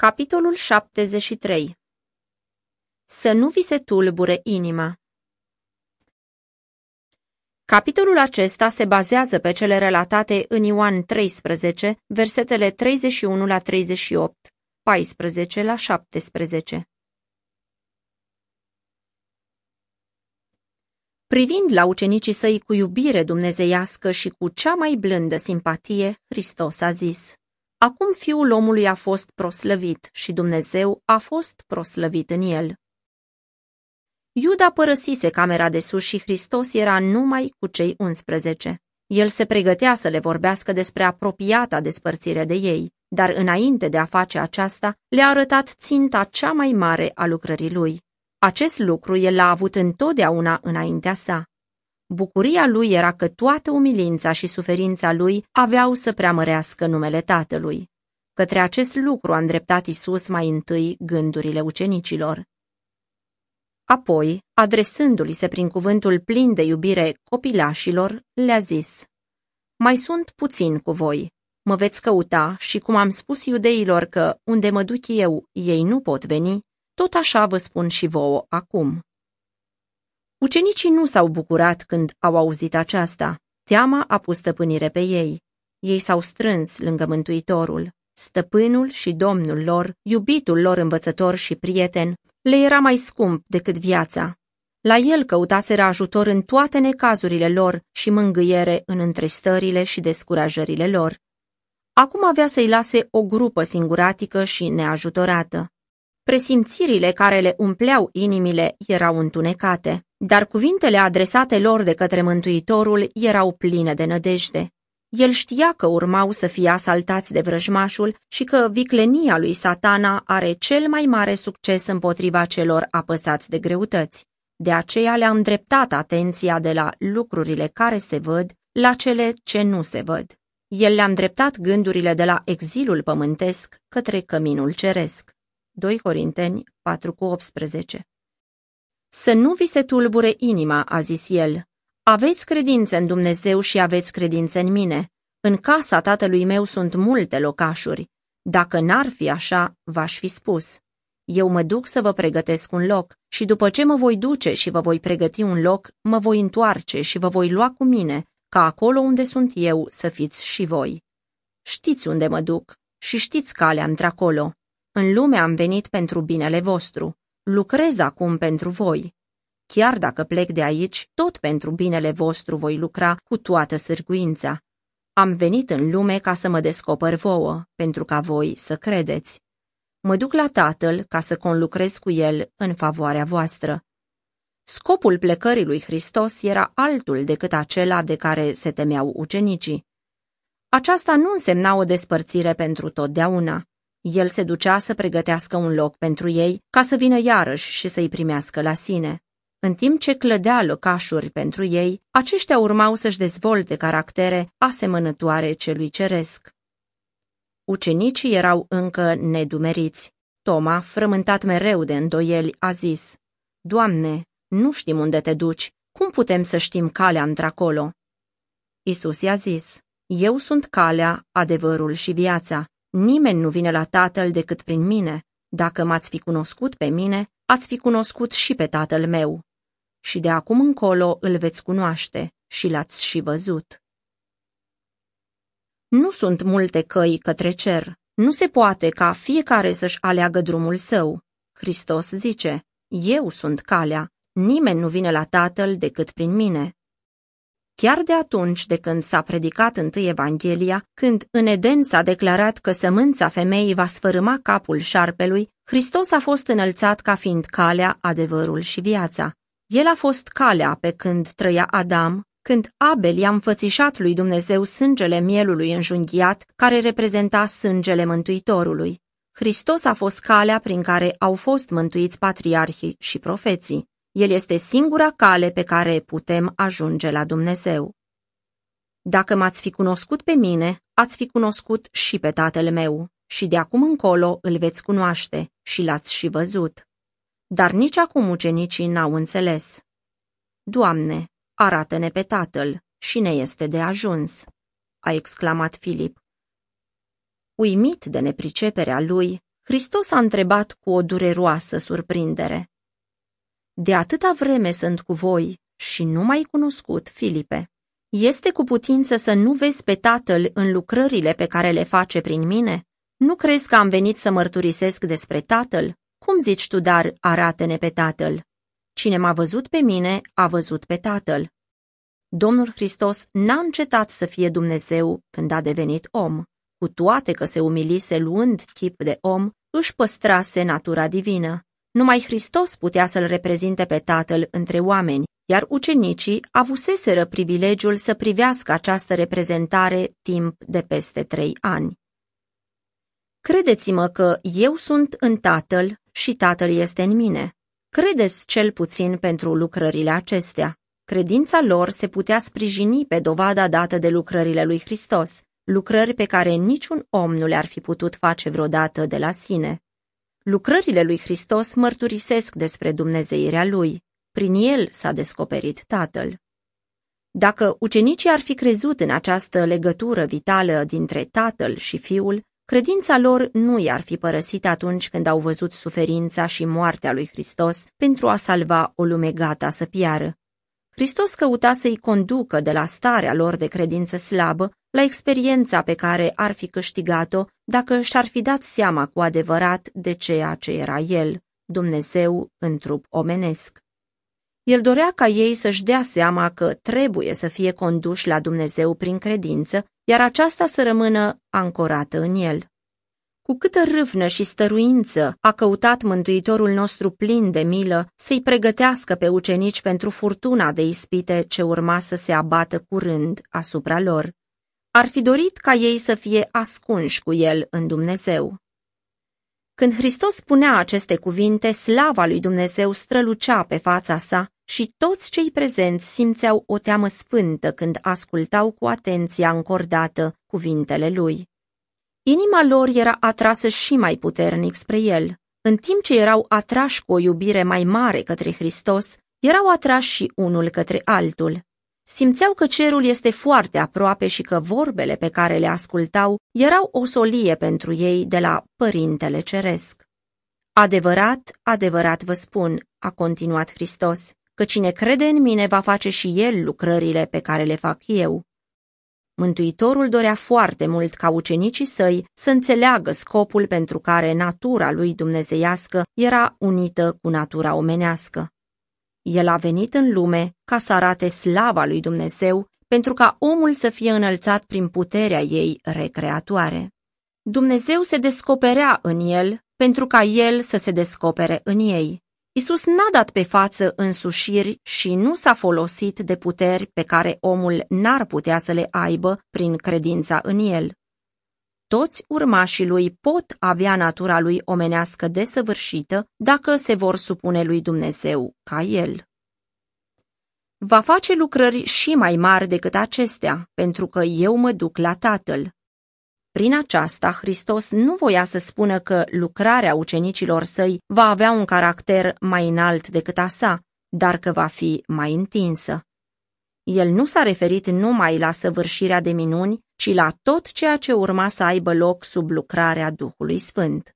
Capitolul 73 Să nu vi se tulbure inima Capitolul acesta se bazează pe cele relatate în Ioan 13, versetele 31 la 38, 14 la 17. Privind la ucenicii săi cu iubire dumnezeiască și cu cea mai blândă simpatie, Hristos a zis, Acum fiul omului a fost proslăvit și Dumnezeu a fost proslăvit în el. Iuda părăsise camera de sus și Hristos era numai cu cei 11. El se pregătea să le vorbească despre apropiata despărțire de ei, dar înainte de a face aceasta, le-a arătat ținta cea mai mare a lucrării lui. Acest lucru el l-a avut întotdeauna înaintea sa. Bucuria lui era că toată umilința și suferința lui aveau să preamărească numele Tatălui. Către acest lucru a îndreptat Isus mai întâi gândurile ucenicilor. Apoi, adresându-li se prin cuvântul plin de iubire copilașilor, le-a zis, Mai sunt puțin cu voi, mă veți căuta și cum am spus iudeilor că unde mă duc eu, ei nu pot veni, tot așa vă spun și vouă acum. Ucenicii nu s-au bucurat când au auzit aceasta. Teama a pus stăpânire pe ei. Ei s-au strâns lângă Mântuitorul. Stăpânul și domnul lor, iubitul lor învățător și prieten, le era mai scump decât viața. La el căutaseră ajutor în toate necazurile lor și mângâiere în întristările și descurajările lor. Acum avea să-i lase o grupă singuratică și neajutorată. Presimțirile care le umpleau inimile erau întunecate, dar cuvintele adresate lor de către Mântuitorul erau pline de nădejde. El știa că urmau să fie asaltați de vrăjmașul și că viclenia lui satana are cel mai mare succes împotriva celor apăsați de greutăți. De aceea le-a îndreptat atenția de la lucrurile care se văd la cele ce nu se văd. El le-a îndreptat gândurile de la exilul pământesc către căminul ceresc. 2 Corinteni 4 cu 18 Să nu vi se tulbure inima, a zis el. Aveți credință în Dumnezeu și aveți credință în mine. În casa tatălui meu sunt multe locașuri. Dacă n-ar fi așa, v-aș fi spus. Eu mă duc să vă pregătesc un loc și după ce mă voi duce și vă voi pregăti un loc, mă voi întoarce și vă voi lua cu mine, ca acolo unde sunt eu să fiți și voi. Știți unde mă duc și știți calea într-acolo. În lume am venit pentru binele vostru. Lucrez acum pentru voi. Chiar dacă plec de aici, tot pentru binele vostru voi lucra cu toată sârguința. Am venit în lume ca să mă descoper vouă, pentru ca voi să credeți. Mă duc la Tatăl ca să conlucrez cu El în favoarea voastră. Scopul plecării lui Hristos era altul decât acela de care se temeau ucenicii. Aceasta nu însemna o despărțire pentru totdeauna. El se ducea să pregătească un loc pentru ei, ca să vină iarăși și să-i primească la sine. În timp ce clădea locașuri pentru ei, aceștia urmau să-și dezvolte caractere asemănătoare celui ceresc. Ucenicii erau încă nedumeriți. Toma, frământat mereu de îndoieli, a zis, Doamne, nu știm unde te duci, cum putem să știm calea într-acolo? Isus i-a zis, Eu sunt calea, adevărul și viața. Nimeni nu vine la Tatăl decât prin mine. Dacă m-ați fi cunoscut pe mine, ați fi cunoscut și pe Tatăl meu. Și de acum încolo îl veți cunoaște și l-ați și văzut. Nu sunt multe căi către cer. Nu se poate ca fiecare să-și aleagă drumul său. Hristos zice, Eu sunt calea, nimeni nu vine la Tatăl decât prin mine. Chiar de atunci de când s-a predicat întâi Evanghelia, când în Eden s-a declarat că sămânța femeii va sfărâma capul șarpelui, Hristos a fost înălțat ca fiind calea, adevărul și viața. El a fost calea pe când trăia Adam, când Abel i-a înfățișat lui Dumnezeu sângele mielului înjunghiat, care reprezenta sângele Mântuitorului. Hristos a fost calea prin care au fost mântuiți patriarhii și profeții. El este singura cale pe care putem ajunge la Dumnezeu. Dacă m-ați fi cunoscut pe mine, ați fi cunoscut și pe tatăl meu, și de acum încolo îl veți cunoaște și l-ați și văzut. Dar nici acum ucenicii n-au înțeles. Doamne, arată-ne pe tatăl și ne este de ajuns, a exclamat Filip. Uimit de nepriceperea lui, Hristos a întrebat cu o dureroasă surprindere. De atâta vreme sunt cu voi și nu m-ai cunoscut, Filipe. Este cu putință să nu vezi pe Tatăl în lucrările pe care le face prin mine? Nu crezi că am venit să mărturisesc despre Tatăl? Cum zici tu, dar, arată-ne pe Tatăl? Cine m-a văzut pe mine, a văzut pe Tatăl. Domnul Hristos n-a încetat să fie Dumnezeu când a devenit om. Cu toate că se umilise luând chip de om, își păstrase natura divină. Numai Hristos putea să-l reprezinte pe Tatăl între oameni, iar ucenicii avuseseră privilegiul să privească această reprezentare timp de peste trei ani. Credeți-mă că eu sunt în Tatăl și Tatăl este în mine. Credeți cel puțin pentru lucrările acestea. Credința lor se putea sprijini pe dovada dată de lucrările lui Hristos, lucrări pe care niciun om nu le-ar fi putut face vreodată de la sine. Lucrările lui Hristos mărturisesc despre Dumnezeirea lui. Prin el s-a descoperit Tatăl. Dacă ucenicii ar fi crezut în această legătură vitală dintre Tatăl și Fiul, credința lor nu i-ar fi părăsit atunci când au văzut suferința și moartea lui Hristos pentru a salva o lume gata să piară. Hristos căuta să-i conducă de la starea lor de credință slabă la experiența pe care ar fi câștigat-o dacă și-ar fi dat seama cu adevărat de ceea ce era El, Dumnezeu în trup omenesc. El dorea ca ei să-și dea seama că trebuie să fie conduși la Dumnezeu prin credință, iar aceasta să rămână ancorată în El. Cu câtă râvnă și stăruință a căutat Mântuitorul nostru plin de milă să-i pregătească pe ucenici pentru furtuna de ispite ce urma să se abată curând asupra lor. Ar fi dorit ca ei să fie ascunși cu el în Dumnezeu. Când Hristos spunea aceste cuvinte, slava lui Dumnezeu strălucea pe fața sa și toți cei prezenți simțeau o teamă sfântă când ascultau cu atenția încordată cuvintele lui. Inima lor era atrasă și mai puternic spre el. În timp ce erau atrași cu o iubire mai mare către Hristos, erau atrași și unul către altul. Simțeau că cerul este foarte aproape și că vorbele pe care le ascultau erau o solie pentru ei de la Părintele Ceresc. Adevărat, adevărat vă spun, a continuat Hristos, că cine crede în mine va face și el lucrările pe care le fac eu. Mântuitorul dorea foarte mult ca ucenicii săi să înțeleagă scopul pentru care natura lui dumnezeiască era unită cu natura omenească. El a venit în lume ca să arate slava lui Dumnezeu, pentru ca omul să fie înălțat prin puterea ei recreatoare. Dumnezeu se descoperea în el pentru ca el să se descopere în ei. Isus n-a dat pe față însușiri și nu s-a folosit de puteri pe care omul n-ar putea să le aibă prin credința în el. Toți urmașii lui pot avea natura lui omenească desăvârșită dacă se vor supune lui Dumnezeu ca el. Va face lucrări și mai mari decât acestea, pentru că eu mă duc la Tatăl. Prin aceasta, Hristos nu voia să spună că lucrarea ucenicilor săi va avea un caracter mai înalt decât a sa, dar că va fi mai întinsă. El nu s-a referit numai la săvârșirea de minuni, ci la tot ceea ce urma să aibă loc sub lucrarea Duhului Sfânt.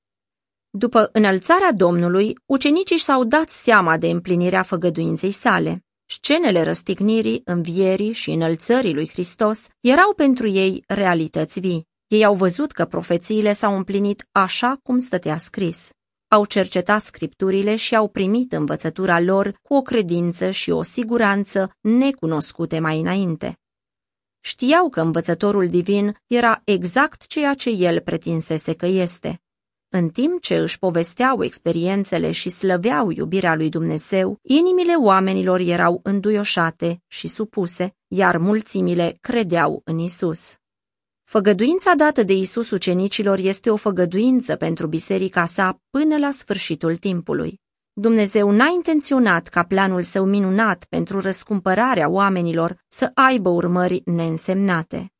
După înălțarea Domnului, ucenicii s-au dat seama de împlinirea făgăduinței sale. Scenele răstignirii, învierii și înălțării lui Hristos erau pentru ei realități vii. Ei au văzut că profețiile s-au împlinit așa cum stătea scris. Au cercetat scripturile și au primit învățătura lor cu o credință și o siguranță necunoscute mai înainte. Știau că învățătorul divin era exact ceea ce el pretinsese că este. În timp ce își povesteau experiențele și slăveau iubirea lui Dumnezeu, inimile oamenilor erau înduioșate și supuse, iar mulțimile credeau în Isus. Făgăduința dată de Isus ucenicilor este o făgăduință pentru biserica sa până la sfârșitul timpului. Dumnezeu n-a intenționat ca planul său minunat pentru răscumpărarea oamenilor să aibă urmări neînsemnate.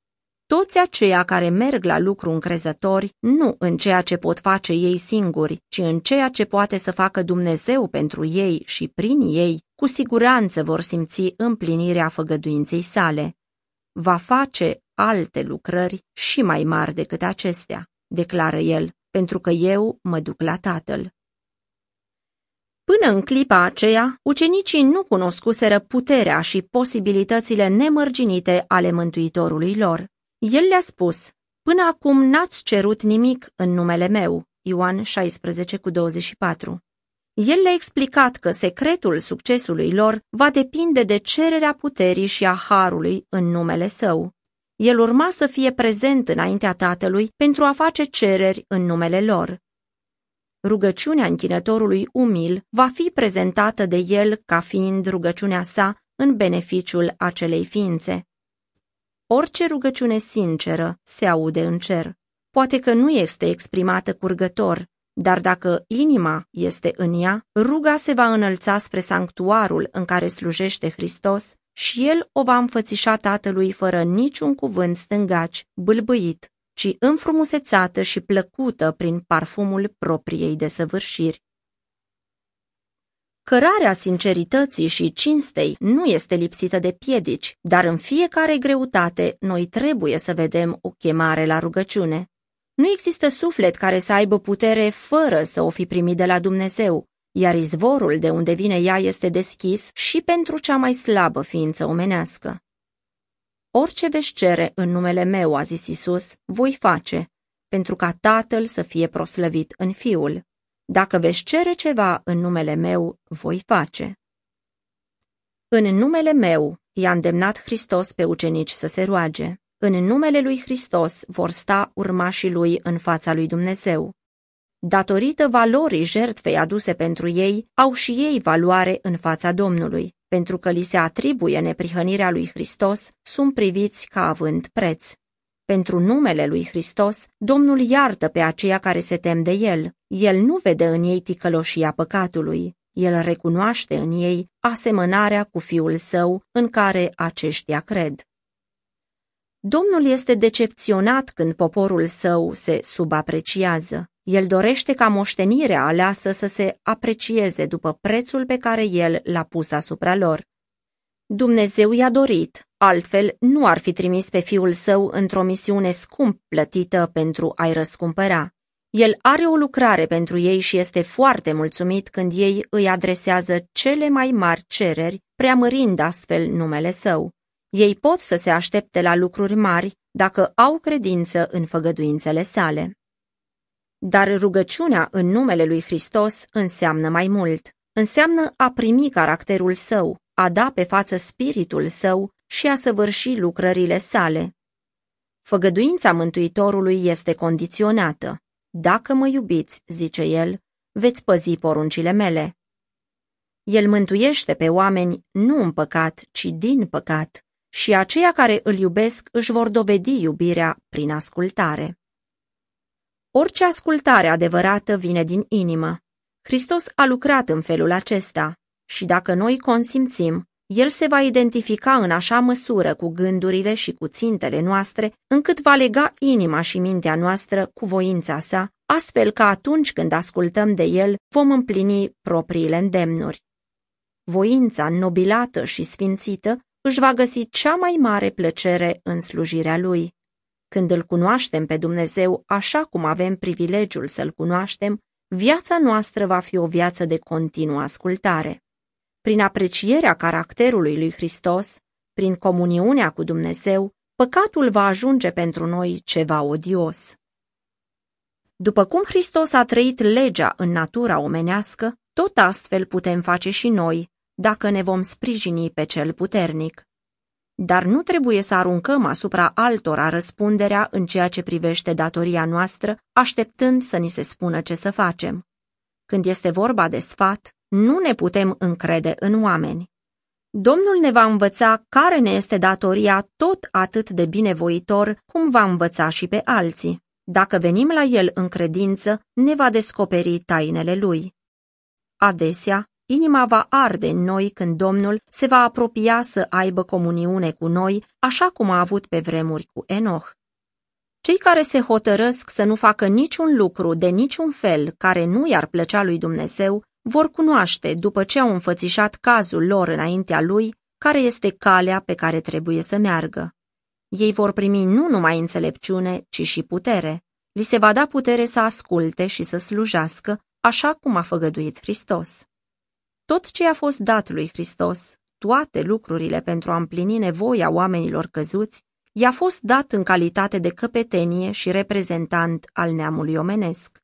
Toți aceia care merg la lucru încrezători, nu în ceea ce pot face ei singuri, ci în ceea ce poate să facă Dumnezeu pentru ei și prin ei, cu siguranță vor simți împlinirea făgăduinței sale. Va face alte lucrări și mai mari decât acestea, declară el, pentru că eu mă duc la Tatăl. Până în clipa aceea, ucenicii nu cunoscuseră puterea și posibilitățile nemărginite ale Mântuitorului lor. El le-a spus, până acum n-ați cerut nimic în numele meu, Ioan 16 cu 24. El le-a explicat că secretul succesului lor va depinde de cererea puterii și a harului în numele său. El urma să fie prezent înaintea Tatălui pentru a face cereri în numele lor. Rugăciunea închinătorului umil va fi prezentată de el ca fiind rugăciunea sa în beneficiul acelei ființe. Orice rugăciune sinceră se aude în cer. Poate că nu este exprimată curgător, dar dacă inima este în ea, ruga se va înălța spre sanctuarul în care slujește Hristos și el o va înfățișa tatălui fără niciun cuvânt stângaci, bâlbâit, ci înfrumusețată și plăcută prin parfumul propriei desăvârșiri. Cărarea sincerității și cinstei nu este lipsită de piedici, dar în fiecare greutate noi trebuie să vedem o chemare la rugăciune. Nu există suflet care să aibă putere fără să o fi primit de la Dumnezeu, iar izvorul de unde vine ea este deschis și pentru cea mai slabă ființă omenească. Orice veți cere în numele meu, a zis Isus, voi face, pentru ca Tatăl să fie proslăvit în Fiul. Dacă veți cere ceva în numele meu, voi face. În numele meu i-a îndemnat Hristos pe ucenici să se roage. În numele lui Hristos vor sta urmașii lui în fața lui Dumnezeu. Datorită valorii jertfei aduse pentru ei, au și ei valoare în fața Domnului. Pentru că li se atribuie neprihănirea lui Hristos, sunt priviți ca având preț. Pentru numele lui Hristos, Domnul iartă pe aceia care se tem de el. El nu vede în ei ticăloșia păcatului. El recunoaște în ei asemănarea cu Fiul Său în care aceștia cred. Domnul este decepționat când poporul său se subapreciază. El dorește ca moștenirea aleasă să se aprecieze după prețul pe care el l-a pus asupra lor. Dumnezeu i-a dorit, altfel nu ar fi trimis pe fiul său într-o misiune scump plătită pentru a-i răscumpăra. El are o lucrare pentru ei și este foarte mulțumit când ei îi adresează cele mai mari cereri, preamărind astfel numele său. Ei pot să se aștepte la lucruri mari dacă au credință în făgăduințele sale. Dar rugăciunea în numele lui Hristos înseamnă mai mult. Înseamnă a primi caracterul său, a da pe față spiritul său și a săvârși lucrările sale. Făgăduința Mântuitorului este condiționată. Dacă mă iubiți, zice el, veți păzi poruncile mele. El mântuiește pe oameni nu în păcat, ci din păcat și aceia care îl iubesc își vor dovedi iubirea prin ascultare. Orice ascultare adevărată vine din inimă. Hristos a lucrat în felul acesta și dacă noi consimțim, El se va identifica în așa măsură cu gândurile și cu țintele noastre, încât va lega inima și mintea noastră cu voința sa, astfel că atunci când ascultăm de El vom împlini propriile îndemnuri. Voința nobilată și sfințită își va găsi cea mai mare plăcere în slujirea Lui. Când îl cunoaștem pe Dumnezeu așa cum avem privilegiul să-L cunoaștem, viața noastră va fi o viață de continuă ascultare. Prin aprecierea caracterului lui Hristos, prin comuniunea cu Dumnezeu, păcatul va ajunge pentru noi ceva odios. După cum Hristos a trăit legea în natura omenească, tot astfel putem face și noi, dacă ne vom sprijini pe cel puternic. Dar nu trebuie să aruncăm asupra altora răspunderea în ceea ce privește datoria noastră, așteptând să ni se spună ce să facem. Când este vorba de sfat, nu ne putem încrede în oameni. Domnul ne va învăța care ne este datoria tot atât de binevoitor cum va învăța și pe alții. Dacă venim la el în credință, ne va descoperi tainele lui. Adesea, Inima va arde în noi când Domnul se va apropia să aibă comuniune cu noi, așa cum a avut pe vremuri cu Enoch. Cei care se hotărăsc să nu facă niciun lucru de niciun fel care nu i-ar plăcea lui Dumnezeu, vor cunoaște, după ce au înfățișat cazul lor înaintea lui, care este calea pe care trebuie să meargă. Ei vor primi nu numai înțelepciune, ci și putere. li se va da putere să asculte și să slujească, așa cum a făgăduit Hristos. Tot ce a fost dat lui Hristos, toate lucrurile pentru a împlini nevoia oamenilor căzuți, i-a fost dat în calitate de căpetenie și reprezentant al neamului omenesc.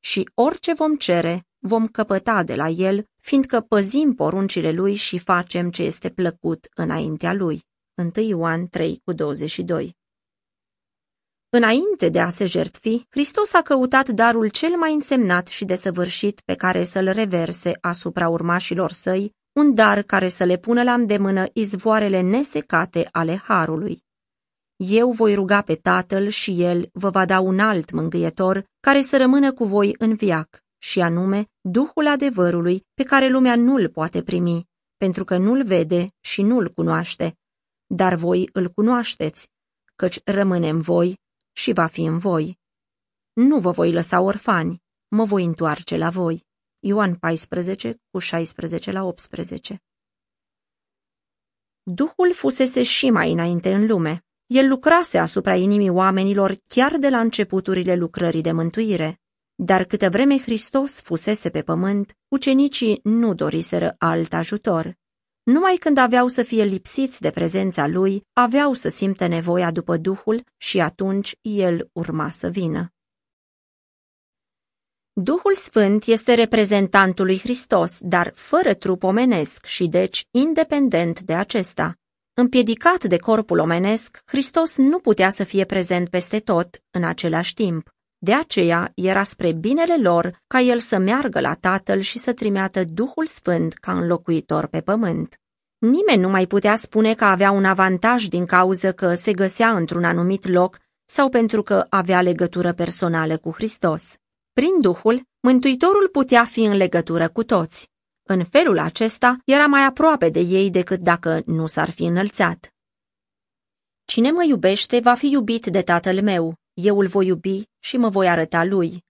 Și orice vom cere, vom căpăta de la el, fiindcă păzim poruncile lui și facem ce este plăcut înaintea lui. 1 Ioan 3 cu 22 Înainte de a se jertfi, Hristos a căutat darul cel mai însemnat și desăvârșit pe care să-l reverse asupra urmașilor săi, un dar care să le pună la îndemână izvoarele nesecate ale Harului. Eu voi ruga pe Tatăl și El vă va da un alt mângâietor care să rămână cu voi în viac, și anume Duhul adevărului pe care lumea nu-l poate primi, pentru că nu-l vede și nu-l cunoaște. Dar voi îl cunoașteți, căci rămâne în voi și va fi în voi. Nu vă voi lăsa orfani, mă voi întoarce la voi. Ioan 14, cu 16 la 18 Duhul fusese și mai înainte în lume. El lucrase asupra inimii oamenilor chiar de la începuturile lucrării de mântuire. Dar câtă vreme Hristos fusese pe pământ, ucenicii nu doriseră alt ajutor. Numai când aveau să fie lipsiți de prezența lui, aveau să simtă nevoia după Duhul și atunci el urma să vină. Duhul Sfânt este reprezentantul lui Hristos, dar fără trup omenesc și deci independent de acesta. Împiedicat de corpul omenesc, Hristos nu putea să fie prezent peste tot în același timp. De aceea era spre binele lor ca el să meargă la Tatăl și să trimeată Duhul Sfânt ca înlocuitor pe pământ. Nimeni nu mai putea spune că avea un avantaj din cauză că se găsea într-un anumit loc sau pentru că avea legătură personală cu Hristos. Prin Duhul, Mântuitorul putea fi în legătură cu toți. În felul acesta era mai aproape de ei decât dacă nu s-ar fi înălțat. Cine mă iubește va fi iubit de tatăl meu, eu îl voi iubi și mă voi arăta lui.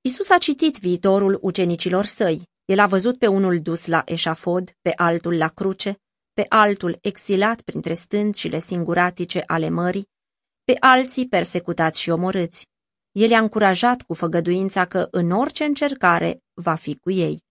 Isus a citit viitorul ucenicilor săi. El a văzut pe unul dus la eșafod, pe altul la cruce, pe altul exilat printre stâncile singuratice ale mării, pe alții persecutați și omorâți. El i-a încurajat cu făgăduința că în orice încercare va fi cu ei.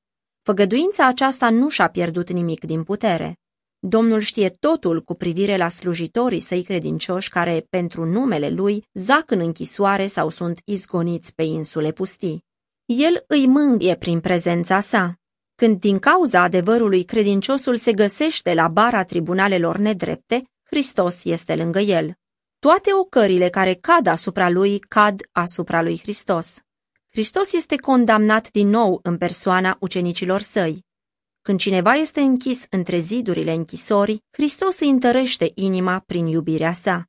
Făgăduința aceasta nu și-a pierdut nimic din putere. Domnul știe totul cu privire la slujitorii săi credincioși care, pentru numele lui, zac în închisoare sau sunt izgoniți pe insule pustii. El îi mângâie prin prezența sa. Când din cauza adevărului credinciosul se găsește la bara tribunalelor nedrepte, Hristos este lângă el. Toate ocările care cad asupra lui cad asupra lui Hristos. Hristos este condamnat din nou în persoana ucenicilor săi. Când cineva este închis între zidurile închisorii, Hristos îi întărește inima prin iubirea sa.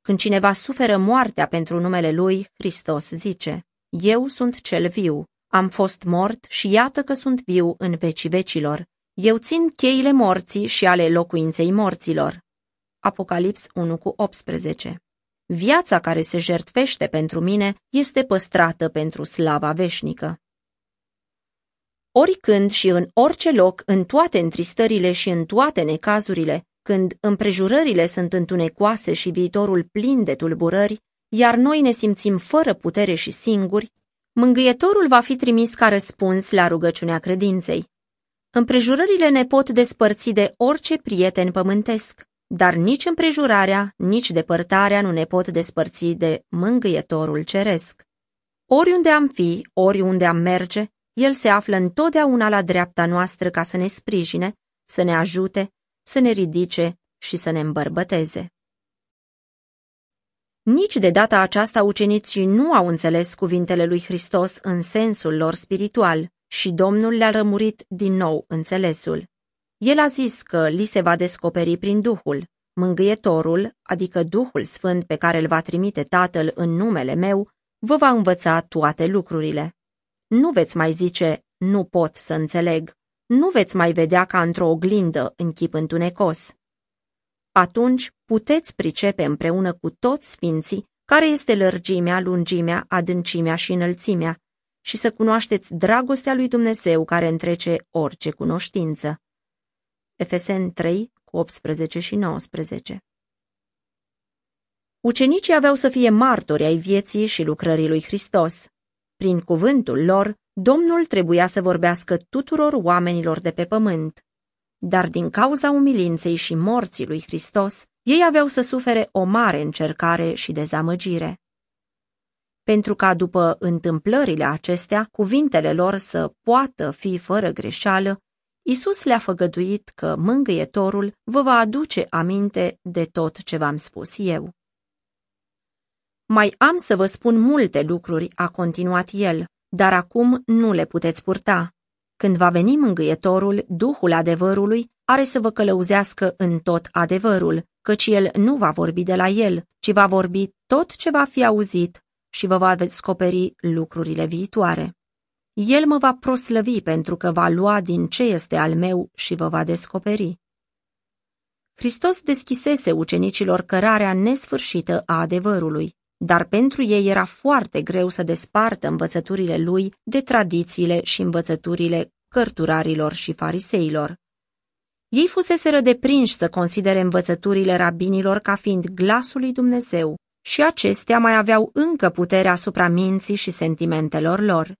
Când cineva suferă moartea pentru numele lui, Hristos zice, Eu sunt cel viu, am fost mort și iată că sunt viu în vecii vecilor. Eu țin cheile morții și ale locuinței morților. Apocalips 1 cu 18 Viața care se jertfește pentru mine este păstrată pentru slava veșnică. Oricând și în orice loc, în toate întristările și în toate necazurile, când împrejurările sunt întunecoase și viitorul plin de tulburări, iar noi ne simțim fără putere și singuri, mângâietorul va fi trimis ca răspuns la rugăciunea credinței. Împrejurările ne pot despărți de orice prieten pământesc, dar nici împrejurarea, nici depărtarea nu ne pot despărți de mângâietorul ceresc. Oriunde am fi, oriunde am merge, el se află întotdeauna la dreapta noastră ca să ne sprijine, să ne ajute, să ne ridice și să ne îmbărbăteze. Nici de data aceasta ucenicii nu au înțeles cuvintele lui Hristos în sensul lor spiritual și Domnul le-a rămurit din nou înțelesul. El a zis că li se va descoperi prin Duhul. Mângâietorul, adică Duhul Sfânt pe care îl va trimite Tatăl în numele meu, vă va învăța toate lucrurile. Nu veți mai zice, nu pot să înțeleg, nu veți mai vedea ca într-o oglindă în chip întunecos. Atunci puteți pricepe împreună cu toți sfinții care este lărgimea, lungimea, adâncimea și înălțimea și să cunoașteți dragostea lui Dumnezeu care întrece orice cunoștință. Efesen 3, cu 18 și 19 Ucenicii aveau să fie martori ai vieții și lucrării lui Hristos. Prin cuvântul lor, Domnul trebuia să vorbească tuturor oamenilor de pe pământ. Dar din cauza umilinței și morții lui Hristos, ei aveau să sufere o mare încercare și dezamăgire. Pentru ca după întâmplările acestea, cuvintele lor să poată fi fără greșeală, Isus le-a făgăduit că mângâietorul vă va aduce aminte de tot ce v-am spus eu. Mai am să vă spun multe lucruri, a continuat el, dar acum nu le puteți purta. Când va veni mângâietorul, Duhul adevărului are să vă călăuzească în tot adevărul, căci el nu va vorbi de la el, ci va vorbi tot ce va fi auzit și vă va descoperi lucrurile viitoare. El mă va proslăvi pentru că va lua din ce este al meu și vă va descoperi. Hristos deschisese ucenicilor cărarea nesfârșită a adevărului, dar pentru ei era foarte greu să despartă învățăturile lui de tradițiile și învățăturile cărturarilor și fariseilor. Ei fuseseră deprinși să considere învățăturile rabinilor ca fiind glasul lui Dumnezeu și acestea mai aveau încă puterea asupra minții și sentimentelor lor.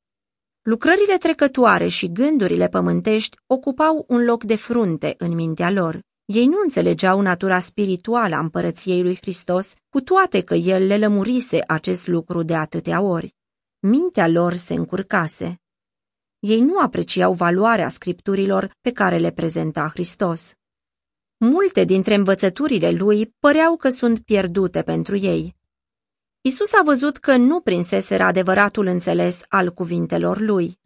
Lucrările trecătoare și gândurile pământești ocupau un loc de frunte în mintea lor. Ei nu înțelegeau natura spirituală a împărăției lui Hristos, cu toate că el le lămurise acest lucru de atâtea ori. Mintea lor se încurcase. Ei nu apreciau valoarea scripturilor pe care le prezenta Hristos. Multe dintre învățăturile lui păreau că sunt pierdute pentru ei. Isus a văzut că nu prinseseră adevăratul înțeles al cuvintelor lui.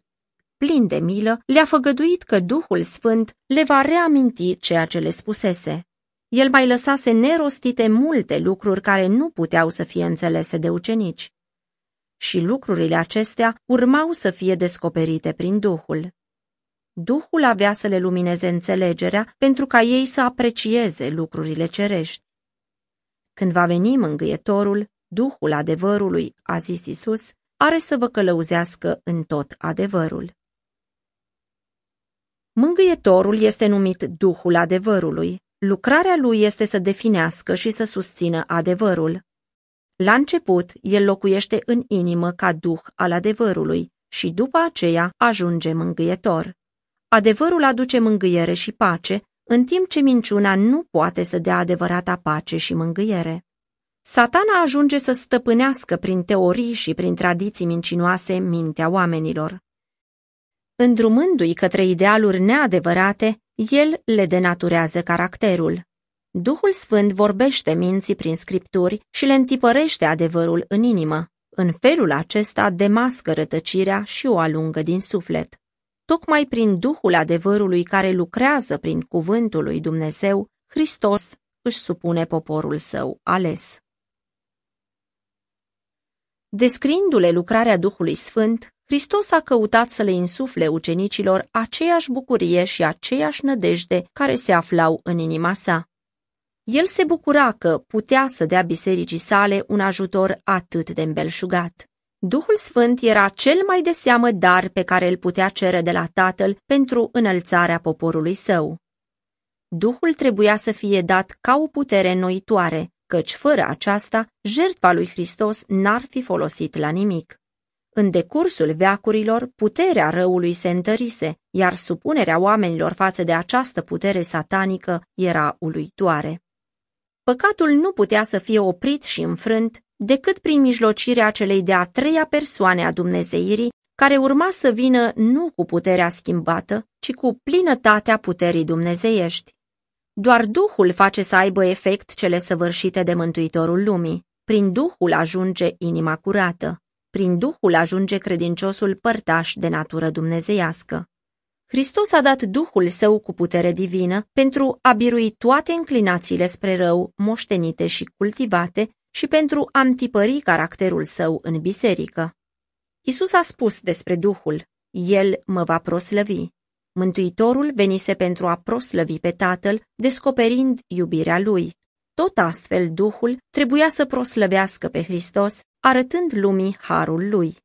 Plin de milă, le-a făgăduit că Duhul Sfânt le va reaminti ceea ce le spusese. El mai lăsase nerostite multe lucruri care nu puteau să fie înțelese de ucenici. Și lucrurile acestea urmau să fie descoperite prin Duhul. Duhul avea să le lumineze înțelegerea pentru ca ei să aprecieze lucrurile cerești. Când va veni mângâietorul, Duhul adevărului, a zis Isus, are să vă călăuzească în tot adevărul. Mângâietorul este numit Duhul adevărului. Lucrarea lui este să definească și să susțină adevărul. La început, el locuiește în inimă ca Duh al adevărului și după aceea ajunge mângâietor. Adevărul aduce mângâiere și pace, în timp ce minciuna nu poate să dea adevărata pace și mângâiere. Satana ajunge să stăpânească prin teorii și prin tradiții mincinoase mintea oamenilor. Îndrumându-i către idealuri neadevărate, el le denaturează caracterul. Duhul Sfânt vorbește minții prin scripturi și le întipărește adevărul în inimă. În felul acesta demască rătăcirea și o alungă din suflet. Tocmai prin Duhul adevărului care lucrează prin cuvântul lui Dumnezeu, Hristos își supune poporul său ales. Descriindu-le lucrarea Duhului Sfânt, Hristos a căutat să le insufle ucenicilor aceeași bucurie și aceeași nădejde care se aflau în inima sa. El se bucura că putea să dea bisericii sale un ajutor atât de îmbelșugat. Duhul Sfânt era cel mai de seamă dar pe care îl putea cere de la Tatăl pentru înălțarea poporului său. Duhul trebuia să fie dat ca o putere înnoitoare, căci fără aceasta, jertfa lui Hristos n-ar fi folosit la nimic. În decursul veacurilor, puterea răului se întărise, iar supunerea oamenilor față de această putere satanică era uluitoare. Păcatul nu putea să fie oprit și înfrânt decât prin mijlocirea celei de-a treia persoane a Dumnezeirii, care urma să vină nu cu puterea schimbată, ci cu plinătatea puterii dumnezeiești. Doar Duhul face să aibă efect cele săvârșite de Mântuitorul lumii. Prin Duhul ajunge inima curată. Prin Duhul ajunge credinciosul părtaș de natură dumnezeiască. Hristos a dat Duhul Său cu putere divină pentru a birui toate înclinațiile spre rău, moștenite și cultivate, și pentru a întipări caracterul său în biserică. Isus a spus despre Duhul, El mă va proslăvi. Mântuitorul venise pentru a proslăvi pe Tatăl, descoperind iubirea Lui. Tot astfel, Duhul trebuia să proslăvească pe Hristos, arătând lumii harul Lui.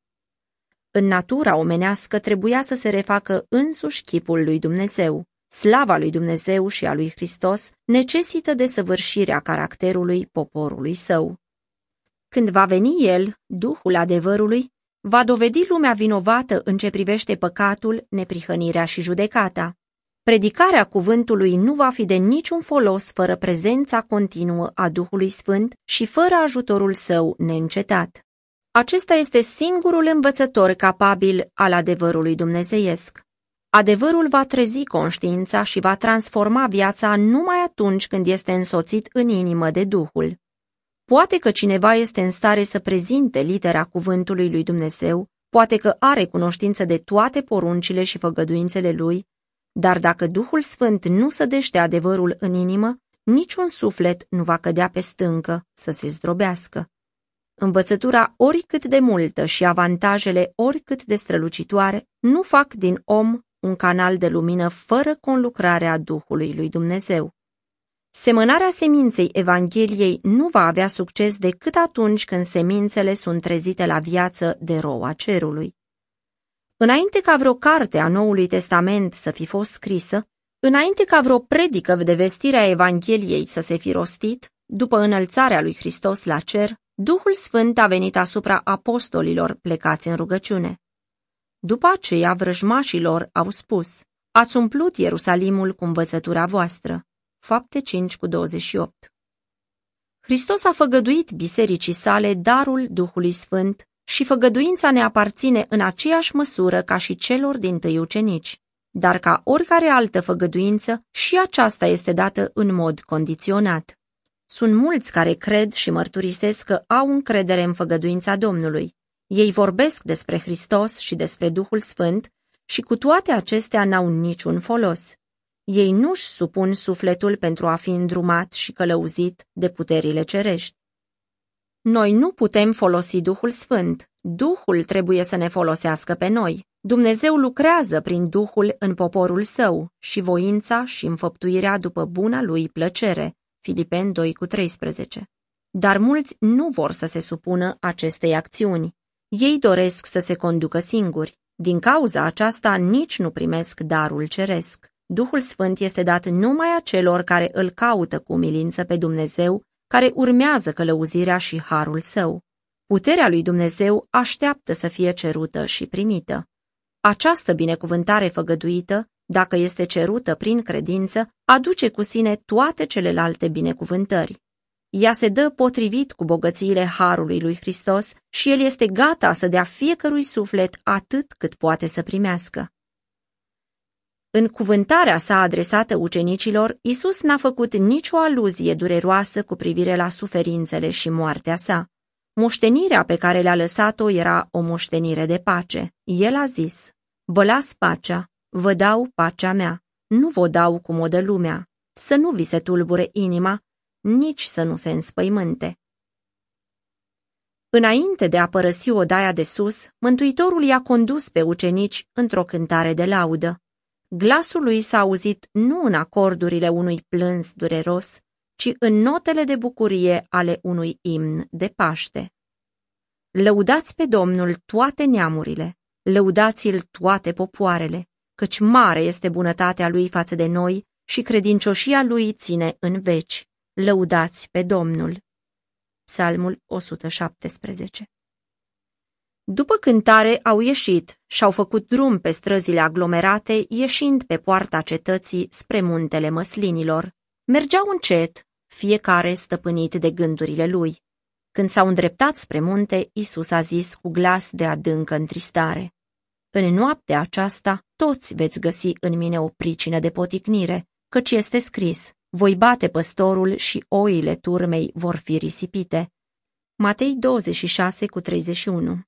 În natura omenească trebuia să se refacă însuși chipul lui Dumnezeu. Slava lui Dumnezeu și a lui Hristos necesită desăvârșirea caracterului poporului său. Când va veni El, Duhul adevărului, va dovedi lumea vinovată în ce privește păcatul, neprihănirea și judecata. Predicarea cuvântului nu va fi de niciun folos fără prezența continuă a Duhului Sfânt și fără ajutorul său neîncetat. Acesta este singurul învățător capabil al adevărului dumnezeiesc. Adevărul va trezi conștiința și va transforma viața numai atunci când este însoțit în inimă de Duhul. Poate că cineva este în stare să prezinte litera cuvântului lui Dumnezeu, poate că are cunoștință de toate poruncile și făgăduințele lui, dar dacă Duhul Sfânt nu sădește adevărul în inimă, niciun suflet nu va cădea pe stâncă să se zdrobească. Învățătura oricât de multă și avantajele oricât de strălucitoare nu fac din om un canal de lumină fără conlucrarea Duhului lui Dumnezeu. Semănarea seminței Evangheliei nu va avea succes decât atunci când semințele sunt trezite la viață de roa cerului. Înainte ca vreo carte a Noului Testament să fi fost scrisă, înainte ca vreo predică de vestire a Evangheliei să se fi rostit, după înălțarea lui Hristos la cer, Duhul Sfânt a venit asupra apostolilor plecați în rugăciune. După aceea, vrăjmașilor au spus, ați umplut Ierusalimul cu învățătura voastră. Fapte 5 cu 28 Hristos a făgăduit bisericii sale darul Duhului Sfânt și făgăduința ne aparține în aceeași măsură ca și celor din tăi ucenici. Dar ca oricare altă făgăduință, și aceasta este dată în mod condiționat. Sunt mulți care cred și mărturisesc că au încredere în făgăduința Domnului. Ei vorbesc despre Hristos și despre Duhul Sfânt și cu toate acestea n-au niciun folos. Ei nu-și supun sufletul pentru a fi îndrumat și călăuzit de puterile cerești. Noi nu putem folosi Duhul Sfânt. Duhul trebuie să ne folosească pe noi. Dumnezeu lucrează prin Duhul în poporul său și voința și înfăptuirea după buna lui plăcere. Filipeni 2 cu 13. Dar mulți nu vor să se supună acestei acțiuni. Ei doresc să se conducă singuri. Din cauza aceasta nici nu primesc darul ceresc. Duhul Sfânt este dat numai acelor care îl caută cu umilință pe Dumnezeu, care urmează călăuzirea și harul său. Puterea lui Dumnezeu așteaptă să fie cerută și primită. Această binecuvântare făgăduită, dacă este cerută prin credință, aduce cu sine toate celelalte binecuvântări. Ea se dă potrivit cu bogățiile Harului lui Hristos și El este gata să dea fiecărui suflet atât cât poate să primească. În cuvântarea sa adresată ucenicilor, Isus n-a făcut nicio aluzie dureroasă cu privire la suferințele și moartea sa. Moștenirea pe care le-a lăsat-o era o moștenire de pace. El a zis, Vă las pacea, vă dau pacea mea, nu vă dau cum o dă lumea, să nu vi se tulbure inima nici să nu se înspăimânte. Înainte de a părăsi odaia de sus, Mântuitorul i-a condus pe ucenici într-o cântare de laudă. Glasul lui s-a auzit nu în acordurile unui plâns dureros, ci în notele de bucurie ale unui imn de Paște. Lăudați pe Domnul toate neamurile, lăudați-l toate popoarele, căci mare este bunătatea lui față de noi și credincioșia lui ține în veci lăudați pe Domnul. Psalmul 117 După cântare au ieșit și-au făcut drum pe străzile aglomerate, ieșind pe poarta cetății spre muntele măslinilor. Mergeau încet, fiecare stăpânit de gândurile lui. Când s-au îndreptat spre munte, Isus a zis cu glas de adâncă întristare. În noaptea aceasta, toți veți găsi în mine o pricină de poticnire, căci este scris, voi bate păstorul și oile turmei vor fi risipite. Matei 26 cu 31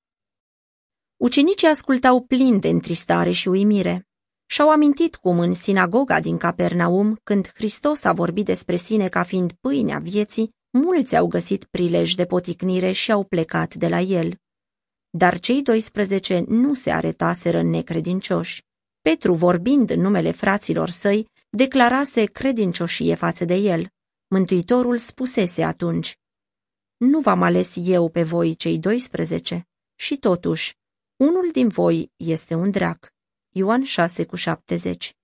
Ucenicii ascultau plini de întristare și uimire. Și-au amintit cum în sinagoga din Capernaum, când Hristos a vorbit despre sine ca fiind pâinea vieții, mulți au găsit prilej de poticnire și au plecat de la el. Dar cei 12 nu se aretaseră necredincioși. Petru, vorbind în numele fraților săi, declarase credincioșie față de el. Mântuitorul spusese atunci, Nu v-am ales eu pe voi cei 12, și totuși, unul din voi este un drac. Ioan 6 cu 70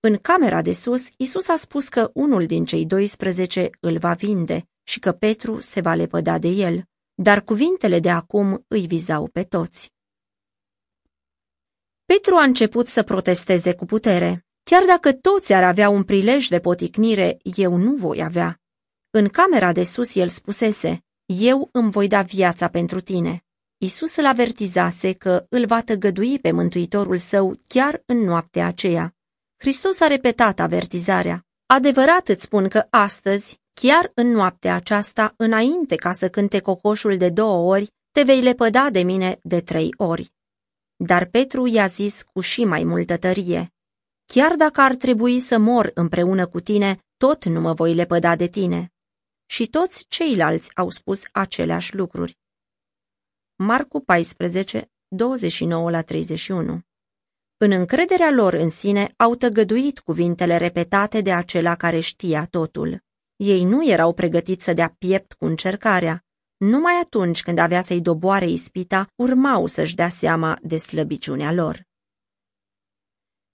În camera de sus, Isus a spus că unul din cei 12 îl va vinde și că Petru se va lepăda de el, dar cuvintele de acum îi vizau pe toți. Petru a început să protesteze cu putere. Chiar dacă toți ar avea un prilej de poticnire, eu nu voi avea. În camera de sus el spusese, eu îmi voi da viața pentru tine. Isus îl avertizase că îl va tăgădui pe mântuitorul său chiar în noaptea aceea. Hristos a repetat avertizarea. Adevărat îți spun că astăzi, chiar în noaptea aceasta, înainte ca să cânte cocoșul de două ori, te vei lepăda de mine de trei ori. Dar Petru i-a zis cu și mai multă tărie, Chiar dacă ar trebui să mor împreună cu tine, tot nu mă voi lepăda de tine. Și toți ceilalți au spus aceleași lucruri. Marcu 14, 29 la 31 În încrederea lor în sine au tăgăduit cuvintele repetate de acela care știa totul. Ei nu erau pregătiți să dea piept cu încercarea. Numai atunci când avea să-i doboare ispita, urmau să-și dea seama de slăbiciunea lor.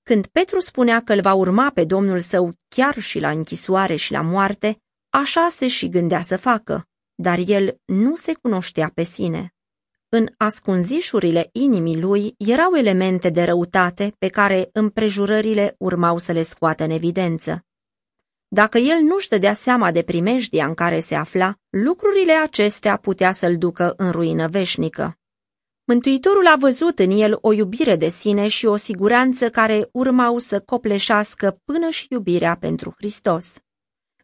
Când Petru spunea că îl va urma pe domnul său chiar și la închisoare și la moarte, așa se și gândea să facă, dar el nu se cunoștea pe sine. În ascunzișurile inimii lui erau elemente de răutate pe care împrejurările urmau să le scoată în evidență. Dacă el nu-și dădea seama de primejdia în care se afla, lucrurile acestea putea să-l ducă în ruină veșnică. Mântuitorul a văzut în el o iubire de sine și o siguranță care urmau să copleșească până și iubirea pentru Hristos.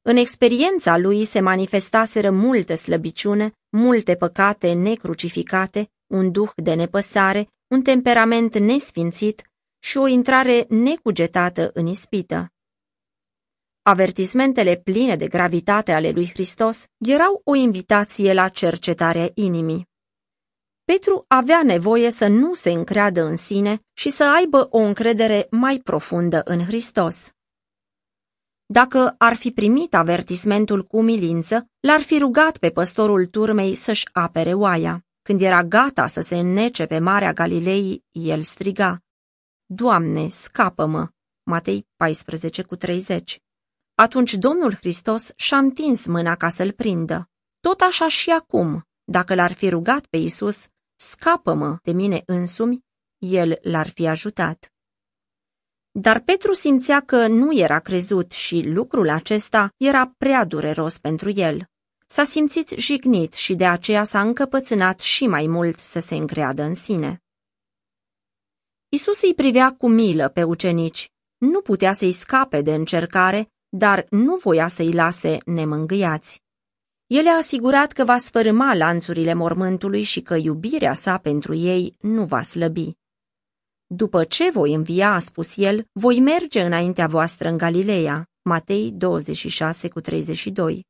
În experiența lui se manifestaseră multe slăbiciune, multe păcate necrucificate, un duh de nepăsare, un temperament nesfințit și o intrare necugetată în ispită. Avertismentele pline de gravitate ale lui Hristos erau o invitație la cercetarea inimii. Petru avea nevoie să nu se încreadă în sine și să aibă o încredere mai profundă în Hristos. Dacă ar fi primit avertismentul cu milință, l-ar fi rugat pe păstorul turmei să-și apere oaia. Când era gata să se înnece pe Marea Galilei, el striga, Doamne, scapă-mă! Matei 14 cu 30. Atunci Domnul Hristos și-a întins mâna ca să-l prindă. Tot așa și acum, dacă l-ar fi rugat pe Isus, scapă-mă de mine însumi, el l-ar fi ajutat. Dar Petru simțea că nu era crezut și lucrul acesta era prea dureros pentru el. S-a simțit jignit și de aceea s-a încăpățânat și mai mult să se încreadă în sine. Isus îi privea cu milă pe ucenici. Nu putea să-i scape de încercare, dar nu voia să-i lase nemângâiați. El a asigurat că va sfărâma lanțurile mormântului și că iubirea sa pentru ei nu va slăbi. După ce voi învia, a spus el, voi merge înaintea voastră în Galileea. Matei 26 cu 32.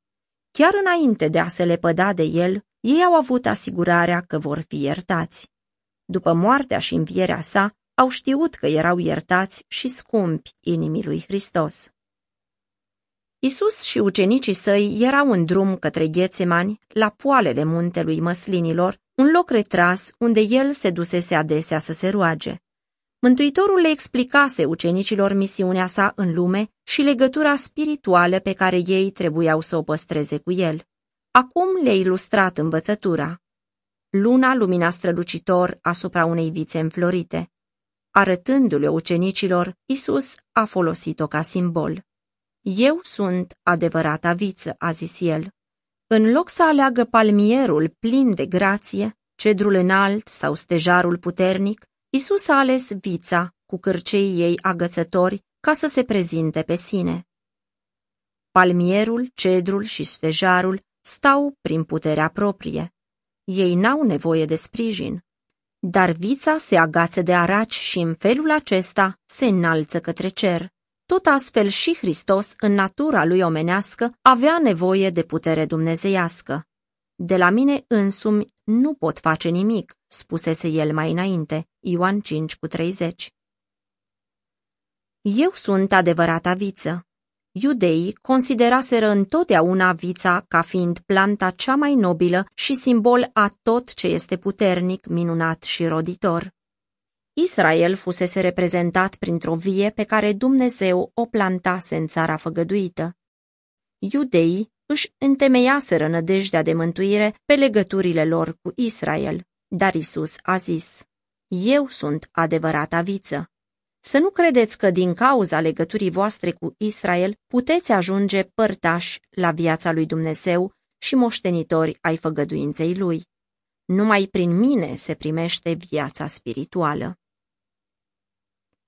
Chiar înainte de a se lepăda de el, ei au avut asigurarea că vor fi iertați. După moartea și învierea sa, au știut că erau iertați și scumpi inimii lui Hristos. Isus și ucenicii săi erau în drum către Ghețemani, la poalele muntelui măslinilor, un loc retras unde el se dusese adesea să se roage. Mântuitorul le explicase ucenicilor misiunea sa în lume și legătura spirituală pe care ei trebuiau să o păstreze cu el. Acum le-a ilustrat învățătura. Luna lumina strălucitor asupra unei vițe înflorite. Arătându-le ucenicilor, Isus a folosit-o ca simbol. Eu sunt adevărata viță, a zis el. În loc să aleagă palmierul plin de grație, cedrul înalt sau stejarul puternic, Isus a ales vița cu cârceii ei agățători ca să se prezinte pe sine. Palmierul, cedrul și stejarul stau prin puterea proprie. Ei n-au nevoie de sprijin. Dar vița se agață de araci și în felul acesta se înalță către cer. Tot astfel și Hristos, în natura lui omenească, avea nevoie de putere dumnezeiască. De la mine însumi nu pot face nimic, spusese el mai înainte, Ioan 5 cu 30. Eu sunt adevărata viță. Iudeii consideraseră întotdeauna vița ca fiind planta cea mai nobilă și simbol a tot ce este puternic, minunat și roditor. Israel fusese reprezentat printr-o vie pe care Dumnezeu o plantase în țara făgăduită. Iudeii își întemeiaseră nădejdea de mântuire pe legăturile lor cu Israel, dar Isus a zis, Eu sunt adevărata viță. Să nu credeți că din cauza legăturii voastre cu Israel puteți ajunge părtași la viața lui Dumnezeu și moștenitori ai făgăduinței lui. Numai prin mine se primește viața spirituală.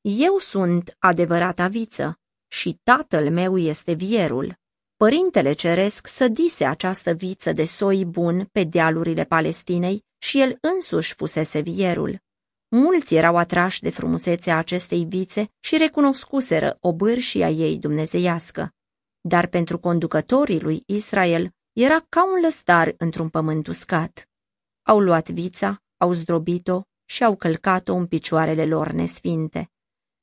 Eu sunt adevărata viță și tatăl meu este vierul. Părintele Ceresc sădise această viță de soi bun pe dealurile Palestinei și el însuși fusese vierul. Mulți erau atrași de frumusețea acestei vițe și recunoscuseră obârșia ei dumnezeiască. Dar pentru conducătorii lui Israel era ca un lăstar într-un pământ uscat. Au luat vița, au zdrobit-o și au călcat-o în picioarele lor nesfinte.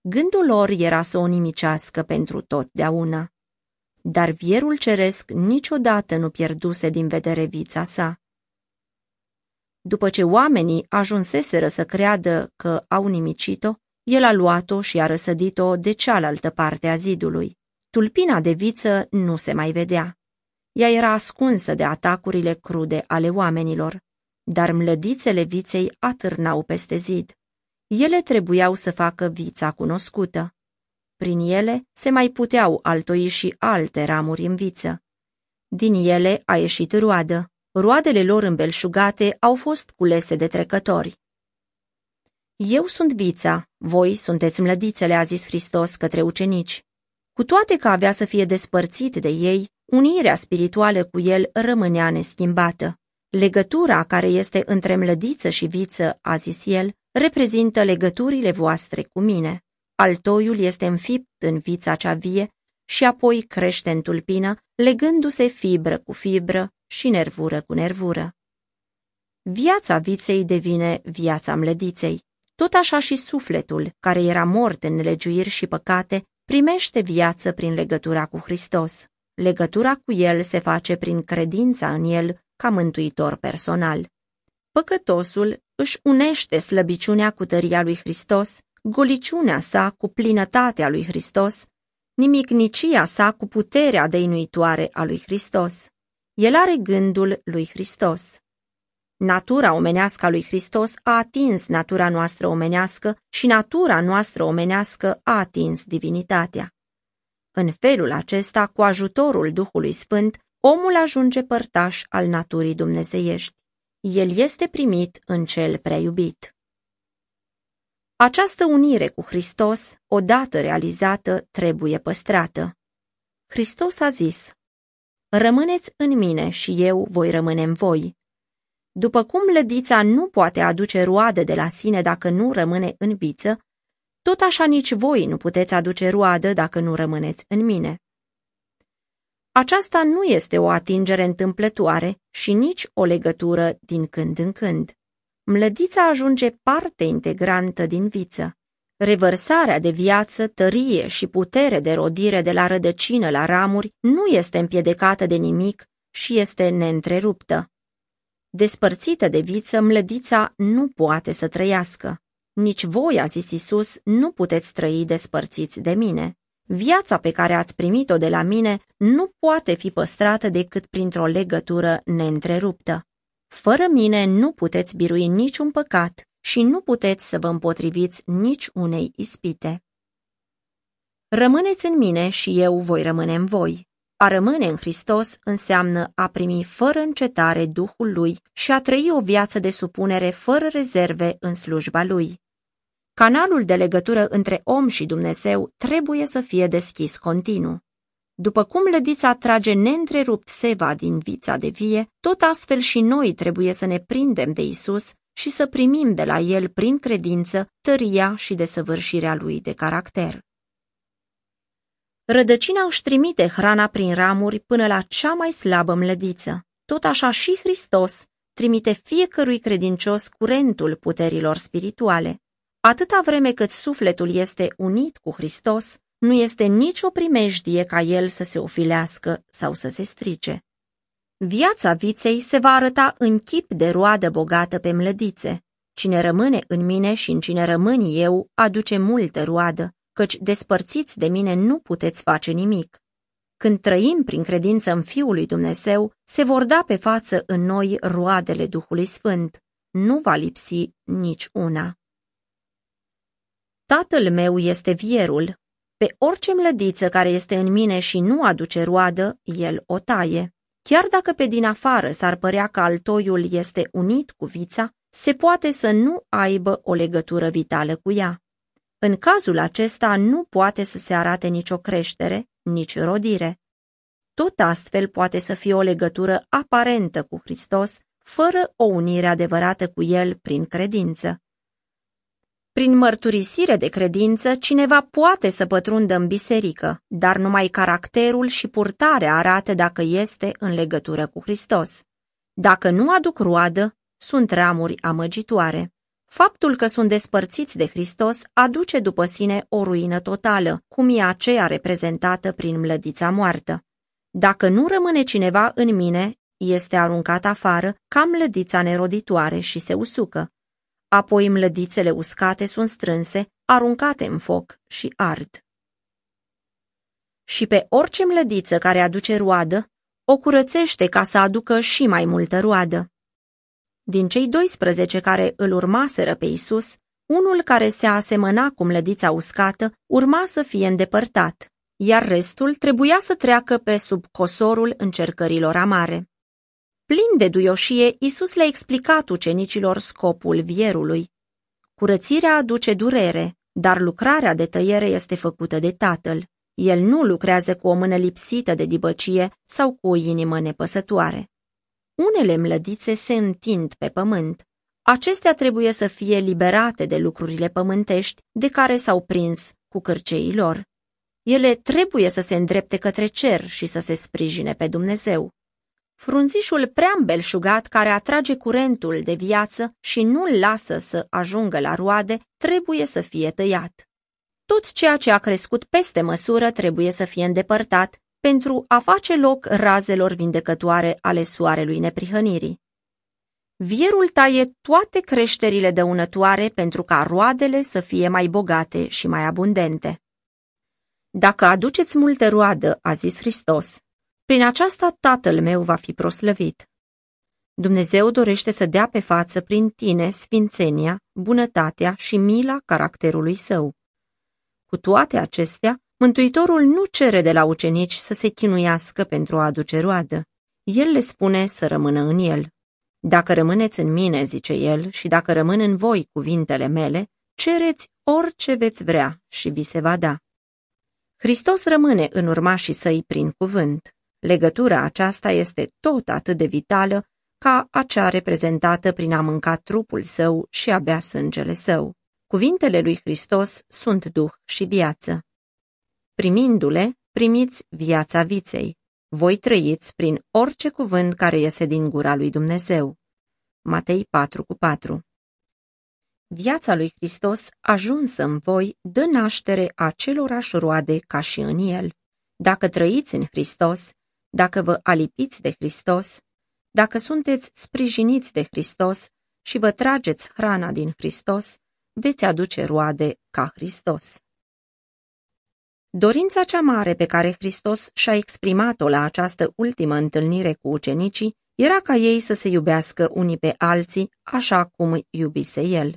Gândul lor era să o nimicească pentru totdeauna. Dar vierul ceresc niciodată nu pierduse din vedere vița sa. După ce oamenii ajunseseră să creadă că au nimicit-o, el a luat-o și a răsădit-o de cealaltă parte a zidului. Tulpina de viță nu se mai vedea. Ea era ascunsă de atacurile crude ale oamenilor, dar mlădițele viței atârnau peste zid. Ele trebuiau să facă vița cunoscută. Prin ele se mai puteau altoi și alte ramuri în viță. Din ele a ieșit roadă. Roadele lor îmbelșugate au fost culese de trecători. Eu sunt vița, voi sunteți mlădițele, a zis Hristos către ucenici. Cu toate că avea să fie despărțit de ei, unirea spirituală cu el rămânea neschimbată. Legătura care este între mlădiță și viță, a zis el, reprezintă legăturile voastre cu mine. Altoiul este înfipt în vița cea vie și apoi crește în tulpină, legându-se fibră cu fibră și nervură cu nervură. Viața viței devine viața mlădiței. Tot așa și sufletul, care era mort în nelegiuiri și păcate, primește viață prin legătura cu Hristos. Legătura cu El se face prin credința în El ca mântuitor personal. Păcătosul își unește slăbiciunea cu tăria lui Hristos, goliciunea sa cu plinătatea lui Hristos, nimicnicia sa cu puterea dăinuitoare a lui Hristos. El are gândul lui Hristos. Natura omenească a lui Hristos a atins natura noastră omenească și natura noastră omenească a atins divinitatea. În felul acesta, cu ajutorul Duhului Sfânt, omul ajunge părtaș al naturii dumnezeiești. El este primit în cel prea iubit. Această unire cu Hristos, odată realizată, trebuie păstrată. Hristos a zis, Rămâneți în mine și eu voi rămâne în voi. După cum lădița nu poate aduce roade de la sine dacă nu rămâne în viță, tot așa nici voi nu puteți aduce roadă dacă nu rămâneți în mine. Aceasta nu este o atingere întâmplătoare și nici o legătură din când în când. Mlădița ajunge parte integrantă din viță. Revărsarea de viață, tărie și putere de rodire de la rădăcină la ramuri nu este împiedecată de nimic și este neîntreruptă. Despărțită de viță, mlădița nu poate să trăiască. Nici voi, a zis Isus, nu puteți trăi despărțiți de mine. Viața pe care ați primit-o de la mine nu poate fi păstrată decât printr-o legătură neîntreruptă. Fără mine nu puteți birui niciun păcat și nu puteți să vă împotriviți nici unei ispite. Rămâneți în mine și eu voi rămâne în voi. A rămâne în Hristos înseamnă a primi fără încetare Duhul Lui și a trăi o viață de supunere fără rezerve în slujba Lui. Canalul de legătură între om și Dumnezeu trebuie să fie deschis continuu. După cum lădița trage neîntrerupt seva din vița de vie, tot astfel și noi trebuie să ne prindem de Isus și să primim de la El prin credință tăria și desăvârșirea Lui de caracter. Rădăcina își trimite hrana prin ramuri până la cea mai slabă mlădiță. Tot așa și Hristos trimite fiecărui credincios curentul puterilor spirituale. Atâta vreme cât sufletul este unit cu Hristos, nu este nicio primejdie ca el să se ofilească sau să se strice. Viața viței se va arăta în chip de roadă bogată pe mlădițe. Cine rămâne în mine și în cine rămân eu, aduce multă roadă, căci despărțiți de mine nu puteți face nimic. Când trăim prin credință în Fiul lui Dumnezeu, se vor da pe față în noi roadele Duhului Sfânt. Nu va lipsi nici una. Tatăl meu este vierul. Pe orice mlădiță care este în mine și nu aduce roadă, el o taie. Chiar dacă pe din afară s-ar părea că altoiul este unit cu vița, se poate să nu aibă o legătură vitală cu ea. În cazul acesta nu poate să se arate nicio creștere, nici rodire. Tot astfel poate să fie o legătură aparentă cu Hristos, fără o unire adevărată cu El prin credință. Prin mărturisire de credință, cineva poate să pătrundă în biserică, dar numai caracterul și purtarea arată dacă este în legătură cu Hristos. Dacă nu aduc roadă, sunt ramuri amăgitoare. Faptul că sunt despărțiți de Hristos aduce după sine o ruină totală, cum e aceea reprezentată prin mlădița moartă. Dacă nu rămâne cineva în mine, este aruncat afară ca mlădița neroditoare și se usucă. Apoi mlădițele uscate sunt strânse, aruncate în foc și ard. Și pe orice mlădiță care aduce roadă, o curățește ca să aducă și mai multă roadă. Din cei 12 care îl urmaseră pe Isus, unul care se asemăna cu mlădița uscată urma să fie îndepărtat, iar restul trebuia să treacă pe sub cosorul încercărilor amare. Plin de duioșie, Isus le-a explicat ucenicilor scopul vierului. Curățirea aduce durere, dar lucrarea de tăiere este făcută de Tatăl. El nu lucrează cu o mână lipsită de dibăcie sau cu o inimă nepăsătoare. Unele mlădițe se întind pe pământ. Acestea trebuie să fie liberate de lucrurile pământești de care s-au prins cu cârceii lor. Ele trebuie să se îndrepte către cer și să se sprijine pe Dumnezeu. Frunzișul prea îmbelșugat care atrage curentul de viață și nu-l lasă să ajungă la roade, trebuie să fie tăiat. Tot ceea ce a crescut peste măsură trebuie să fie îndepărtat pentru a face loc razelor vindecătoare ale soarelui neprihănirii. Vierul taie toate creșterile dăunătoare pentru ca roadele să fie mai bogate și mai abundente. Dacă aduceți multe roadă, a zis Hristos, prin aceasta tatăl meu va fi proslăvit. Dumnezeu dorește să dea pe față prin tine sfințenia, bunătatea și mila caracterului său. Cu toate acestea, Mântuitorul nu cere de la ucenici să se chinuiască pentru a aduce roadă. El le spune să rămână în el. Dacă rămâneți în mine, zice el, și dacă rămân în voi cuvintele mele, cereți orice veți vrea și vi se va da. Hristos rămâne în urmașii săi prin cuvânt. Legătura aceasta este tot atât de vitală ca acea reprezentată prin a mânca trupul său și a bea sângele său. Cuvintele lui Hristos sunt duh și viață. Primindu-le, primiți viața viței. Voi trăiți prin orice cuvânt care iese din gura lui Dumnezeu. Matei 4 cu 4 Viața lui Hristos ajunsă în voi dă naștere acelorași roade ca și în el. Dacă trăiți în Hristos, dacă vă alipiți de Hristos, dacă sunteți sprijiniți de Hristos și vă trageți hrana din Hristos, veți aduce roade ca Hristos. Dorința cea mare pe care Hristos și-a exprimat-o la această ultimă întâlnire cu ucenicii era ca ei să se iubească unii pe alții așa cum iubise el.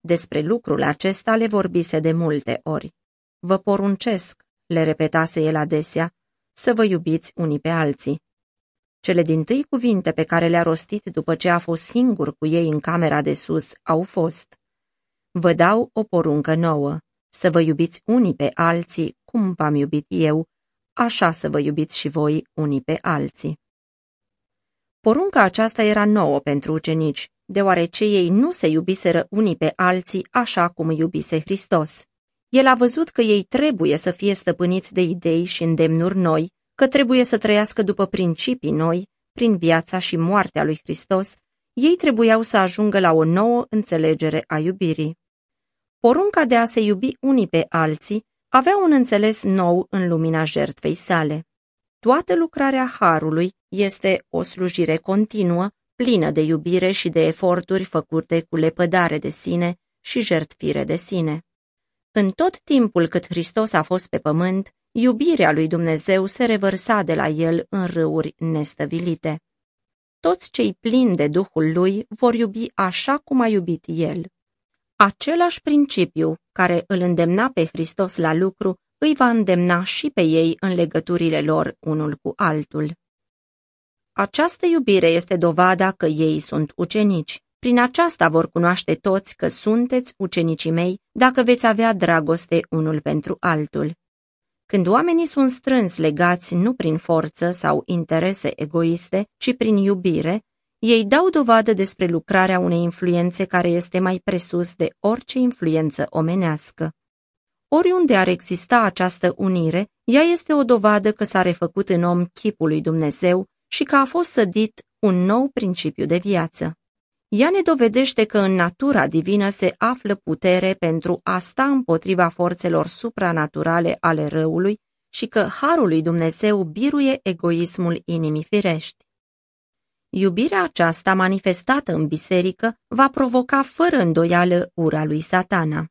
Despre lucrul acesta le vorbise de multe ori. Vă poruncesc, le repetase el adesea, să vă iubiți unii pe alții. Cele din tâi cuvinte pe care le-a rostit după ce a fost singur cu ei în camera de sus au fost Vă dau o poruncă nouă, să vă iubiți unii pe alții cum v-am iubit eu, așa să vă iubiți și voi unii pe alții. Porunca aceasta era nouă pentru ucenici, deoarece ei nu se iubiseră unii pe alții așa cum iubise Hristos. El a văzut că ei trebuie să fie stăpâniți de idei și îndemnuri noi, că trebuie să trăiască după principii noi, prin viața și moartea lui Hristos, ei trebuiau să ajungă la o nouă înțelegere a iubirii. Porunca de a se iubi unii pe alții avea un înțeles nou în lumina jertfei sale. Toată lucrarea Harului este o slujire continuă, plină de iubire și de eforturi făcute cu lepădare de sine și jertfire de sine. În tot timpul cât Hristos a fost pe pământ, Iubirea lui Dumnezeu se revărsa de la el în râuri nestăvilite. Toți cei plini de Duhul lui vor iubi așa cum a iubit el. Același principiu care îl îndemna pe Hristos la lucru îi va îndemna și pe ei în legăturile lor unul cu altul. Această iubire este dovada că ei sunt ucenici. Prin aceasta vor cunoaște toți că sunteți ucenicii mei dacă veți avea dragoste unul pentru altul. Când oamenii sunt strâns legați nu prin forță sau interese egoiste, ci prin iubire, ei dau dovadă despre lucrarea unei influențe care este mai presus de orice influență omenească. Oriunde ar exista această unire, ea este o dovadă că s-a refăcut în om chipul lui Dumnezeu și că a fost sădit un nou principiu de viață. Ea ne dovedește că în natura divină se află putere pentru a sta împotriva forțelor supranaturale ale răului și că harul lui Dumnezeu biruie egoismul inimii firești. Iubirea aceasta manifestată în biserică va provoca fără îndoială ura lui satana.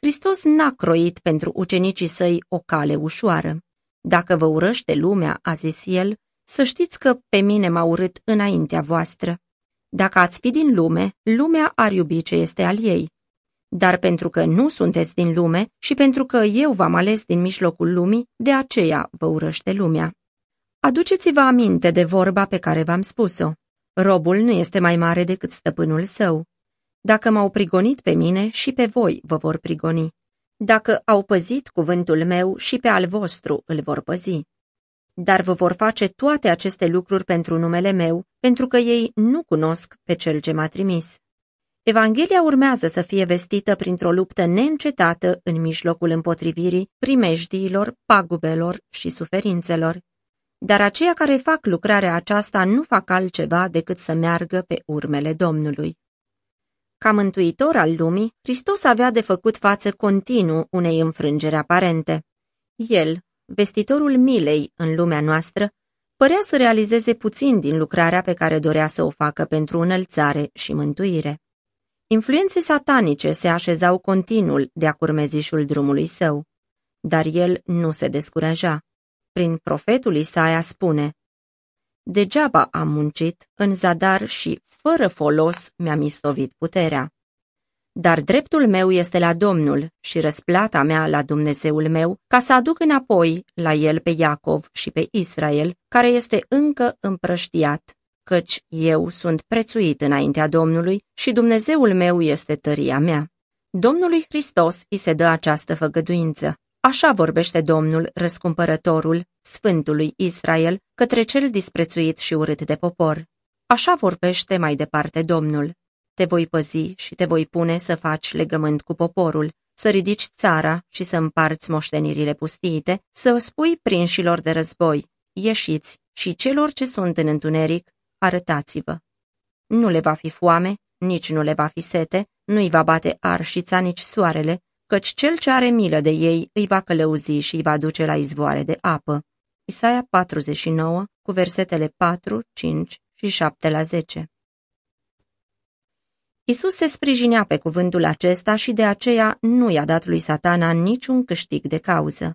Hristos n-a croit pentru ucenicii săi o cale ușoară. Dacă vă urăște lumea, a zis el, să știți că pe mine m-a urât înaintea voastră. Dacă ați fi din lume, lumea ar iubi ce este al ei. Dar pentru că nu sunteți din lume și pentru că eu v-am ales din mijlocul lumii, de aceea vă urăște lumea. Aduceți-vă aminte de vorba pe care v-am spus-o. Robul nu este mai mare decât stăpânul său. Dacă m-au prigonit pe mine, și pe voi vă vor prigoni. Dacă au păzit cuvântul meu, și pe al vostru îl vor păzi. Dar vă vor face toate aceste lucruri pentru numele meu, pentru că ei nu cunosc pe cel ce m-a trimis. Evanghelia urmează să fie vestită printr-o luptă neîncetată în mijlocul împotrivirii, primejdiilor, pagubelor și suferințelor. Dar aceia care fac lucrarea aceasta nu fac altceva decât să meargă pe urmele Domnului. Ca mântuitor al lumii, Hristos avea de făcut față continuu unei înfrângeri aparente. El, vestitorul milei în lumea noastră, părea să realizeze puțin din lucrarea pe care dorea să o facă pentru înălțare și mântuire. Influențe satanice se așezau continuul de-a curmezișul drumului său, dar el nu se descuraja. Prin profetul Isaia spune, Degeaba am muncit în zadar și fără folos mi-am istovit puterea. Dar dreptul meu este la Domnul și răsplata mea la Dumnezeul meu, ca să aduc înapoi la el pe Iacov și pe Israel, care este încă împrăștiat, căci eu sunt prețuit înaintea Domnului și Dumnezeul meu este tăria mea. Domnului Hristos îi se dă această făgăduință. Așa vorbește Domnul, răscumpărătorul, Sfântului Israel, către cel disprețuit și urât de popor. Așa vorbește mai departe Domnul. Te voi păzi și te voi pune să faci legământ cu poporul, să ridici țara și să împarți moștenirile pustiite, să o spui prinșilor de război, ieșiți și celor ce sunt în întuneric, arătați-vă. Nu le va fi foame, nici nu le va fi sete, nu-i va bate arșița nici soarele, căci cel ce are milă de ei îi va călăuzi și îi va duce la izvoare de apă. Isaia 49, cu versetele 4, 5 și 7 la 10. Isus se sprijinea pe cuvântul acesta și de aceea nu i-a dat lui satana niciun câștig de cauză.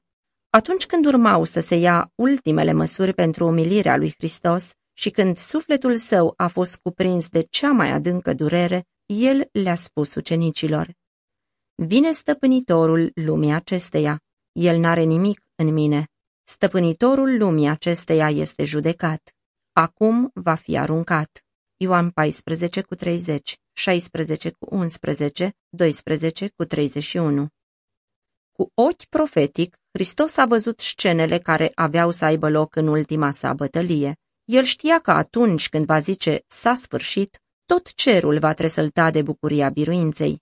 Atunci când urmau să se ia ultimele măsuri pentru umilirea lui Hristos și când sufletul său a fost cuprins de cea mai adâncă durere, el le-a spus ucenicilor, Vine stăpânitorul lumii acesteia, el n-are nimic în mine. Stăpânitorul lumii acesteia este judecat. Acum va fi aruncat. Ioan 14 cu 30, 16 cu 11, 12 cu 31. Cu ochi profetic, Hristos a văzut scenele care aveau să aibă loc în ultima sa bătălie. El știa că atunci când va zice s-a sfârșit, tot cerul va tresălta de bucuria biruinței.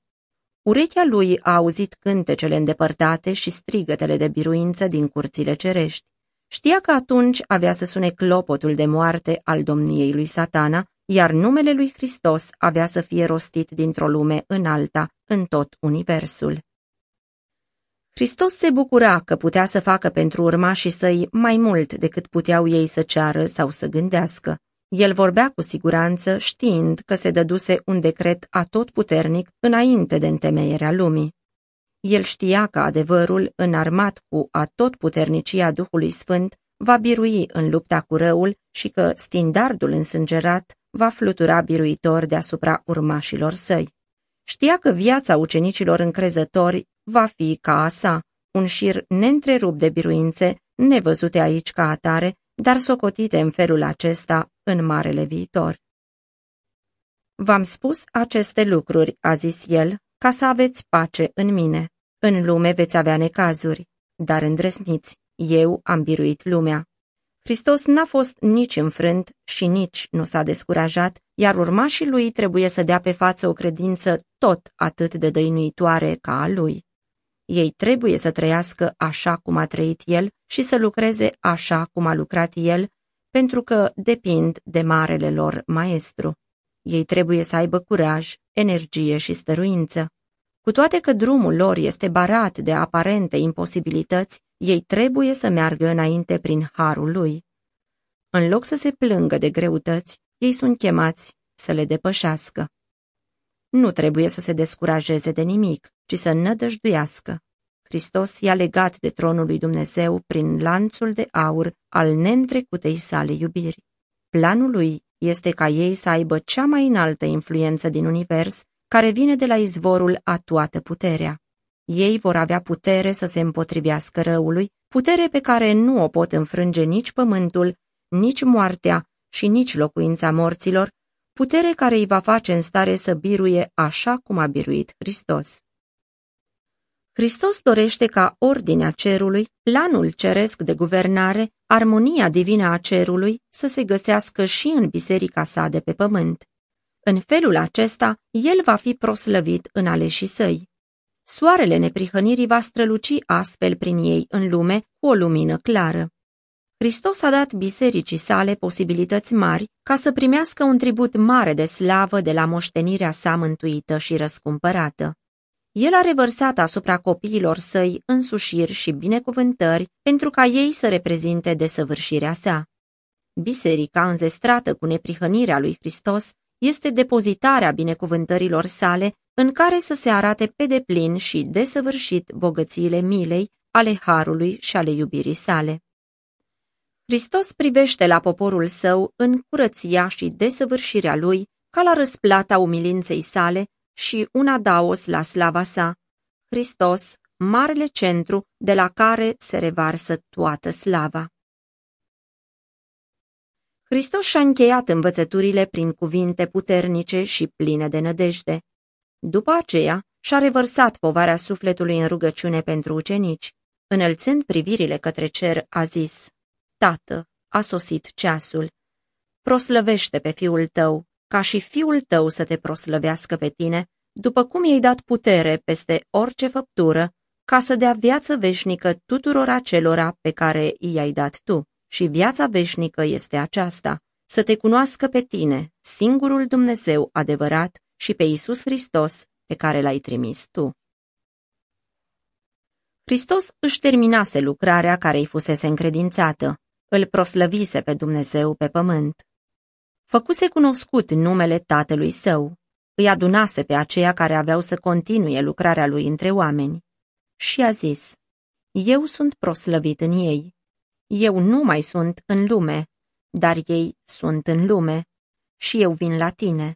Urechea lui a auzit cântecele îndepărtate și strigătele de biruință din curțile cerești. Știa că atunci avea să sune clopotul de moarte al domniei lui satana, iar numele lui Hristos avea să fie rostit dintr-o lume în alta, în tot universul. Hristos se bucura că putea să facă pentru urmașii săi mai mult decât puteau ei să ceară sau să gândească. El vorbea cu siguranță, știind că se dăduse un decret atotputernic înainte de întemeierea lumii. El știa că adevărul, înarmat cu atotputernicia Duhului Sfânt, va birui în lupta cu răul și că stindardul însângerat va flutura biruitor deasupra urmașilor săi. Știa că viața ucenicilor încrezători va fi ca a sa, un șir neîntrerupt de biruințe, nevăzute aici ca atare, dar socotite în felul acesta în marele viitor. V-am spus aceste lucruri, a zis el, ca să aveți pace în mine. În lume veți avea necazuri, dar îndrăsniți, eu am biruit lumea. Hristos n-a fost nici înfrânt și nici nu s-a descurajat, iar urmașii lui trebuie să dea pe față o credință tot atât de dăinuitoare ca a lui. Ei trebuie să trăiască așa cum a trăit el și să lucreze așa cum a lucrat el, pentru că depind de marele lor maestru. Ei trebuie să aibă curaj, energie și stăruință. Cu toate că drumul lor este barat de aparente imposibilități, ei trebuie să meargă înainte prin harul lui. În loc să se plângă de greutăți, ei sunt chemați să le depășească. Nu trebuie să se descurajeze de nimic, ci să nădăjduiască. Hristos i-a legat de tronul lui Dumnezeu prin lanțul de aur al neîntrecutei sale iubiri. Planul lui este ca ei să aibă cea mai înaltă influență din univers, care vine de la izvorul a toată puterea. Ei vor avea putere să se împotrivească răului, putere pe care nu o pot înfrânge nici pământul, nici moartea și nici locuința morților, putere care îi va face în stare să biruie așa cum a biruit Hristos. Hristos dorește ca ordinea cerului, planul ceresc de guvernare, armonia divină a cerului să se găsească și în biserica sa de pe pământ. În felul acesta, el va fi proslăvit în aleșii săi. Soarele neprihănirii va străluci astfel prin ei în lume cu o lumină clară. Hristos a dat bisericii sale posibilități mari ca să primească un tribut mare de slavă de la moștenirea sa mântuită și răscumpărată. El a revărsat asupra copiilor săi însușiri și binecuvântări pentru ca ei să reprezinte desăvârșirea sa. Biserica înzestrată cu neprihănirea lui Hristos este depozitarea binecuvântărilor sale în care să se arate pe deplin și desăvârșit bogățiile milei, ale harului și ale iubirii sale. Hristos privește la poporul său în curăția și desăvârșirea lui ca la răsplata umilinței sale și un adaos la slava sa, Hristos, marele centru de la care se revarsă toată slava. Hristos și-a încheiat învățăturile prin cuvinte puternice și pline de nădejde. După aceea, și-a revărsat povarea sufletului în rugăciune pentru ucenici. Înălțând privirile către cer, a zis, Tată, a sosit ceasul. Proslăvește pe fiul tău, ca și fiul tău să te proslăvească pe tine, după cum i-ai dat putere peste orice făptură, ca să dea viață veșnică tuturor acelora pe care i-ai dat tu. Și viața veșnică este aceasta, să te cunoască pe tine, singurul Dumnezeu adevărat, și pe Isus Hristos, pe care l-ai trimis tu. Hristos își terminase lucrarea care îi fusese încredințată, îl proslăvise pe Dumnezeu pe pământ. Făcuse cunoscut numele tatălui său, îi adunase pe aceia care aveau să continue lucrarea lui între oameni. Și a zis, Eu sunt proslăvit în ei. Eu nu mai sunt în lume, dar ei sunt în lume și eu vin la tine.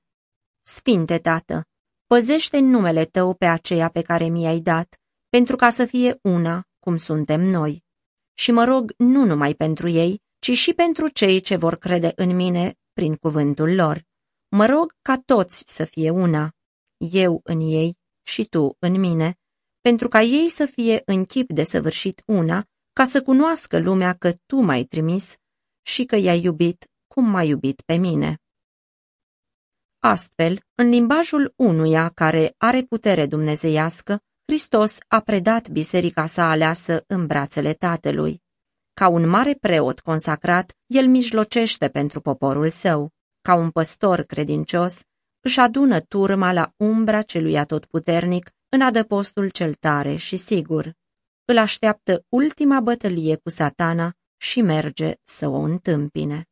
Sfinte Tată, păzește în numele Tău pe aceea pe care mi-ai dat, pentru ca să fie una, cum suntem noi. Și mă rog nu numai pentru ei, ci și pentru cei ce vor crede în mine prin cuvântul lor. Mă rog ca toți să fie una, eu în ei și tu în mine, pentru ca ei să fie în chip de săvârșit una, ca să cunoască lumea că tu m-ai trimis și că i-ai iubit cum m-ai iubit pe mine. Astfel, în limbajul unuia care are putere dumnezeiască, Hristos a predat biserica sa aleasă în brațele Tatălui. Ca un mare preot consacrat, el mijlocește pentru poporul său. Ca un păstor credincios, își adună turma la umbra celui atotputernic în adăpostul cel tare și sigur. Îl așteaptă ultima bătălie cu satana și merge să o întâmpine.